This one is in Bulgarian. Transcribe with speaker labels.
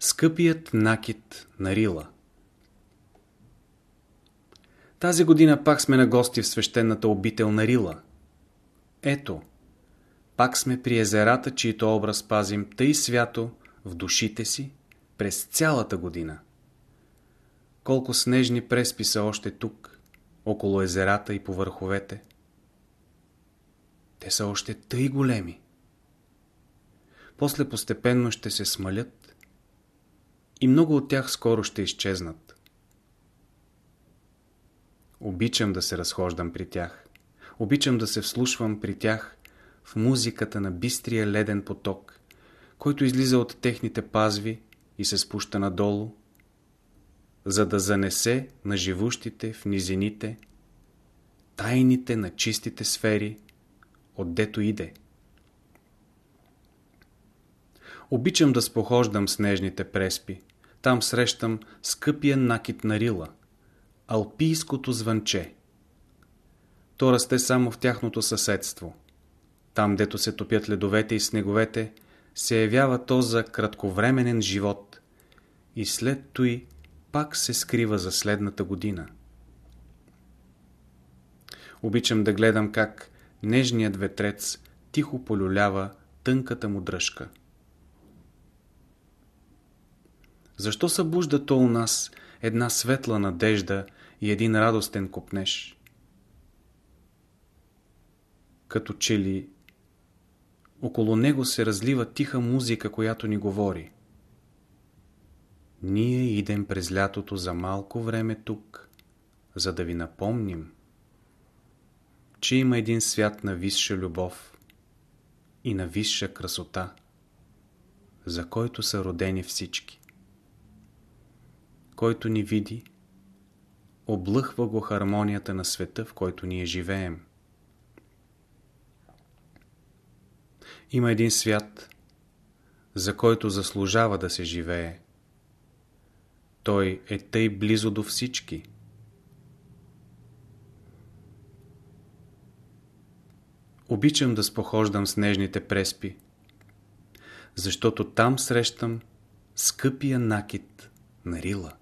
Speaker 1: Скъпият накид на Рила Тази година пак сме на гости в свещената обител на Рила. Ето, пак сме при езерата, чието образ пазим тъй свято в душите си през цялата година. Колко снежни преспи са още тук, около езерата и по върховете. Те са още тъй големи. После постепенно ще се смалят и много от тях скоро ще изчезнат. Обичам да се разхождам при тях. Обичам да се вслушвам при тях в музиката на бистрия леден поток, който излиза от техните пазви и се спуща надолу, за да занесе на живущите в низините тайните на чистите сфери, отдето иде. Обичам да спохождам снежните преспи. Там срещам скъпия накит на рила, алпийското звънче. То расте само в тяхното съседство. Там, дето се топят ледовете и снеговете, се явява то за кратковременен живот и след той пак се скрива за следната година. Обичам да гледам как нежният ветрец тихо полюлява тънката му дръжка. Защо събужда то у нас една светла надежда и един радостен копнеж? Като че ли около него се разлива тиха музика, която ни говори. Ние идем през лятото за малко време тук, за да ви напомним, че има един свят на висша любов и на висша красота, за който са родени всички. Който ни види, облъхва го хармонията на света, в който ние живеем. Има един свят, за който заслужава да се живее. Той е тъй близо до всички. Обичам да спохождам снежните преспи, защото там срещам скъпия накид на Рила.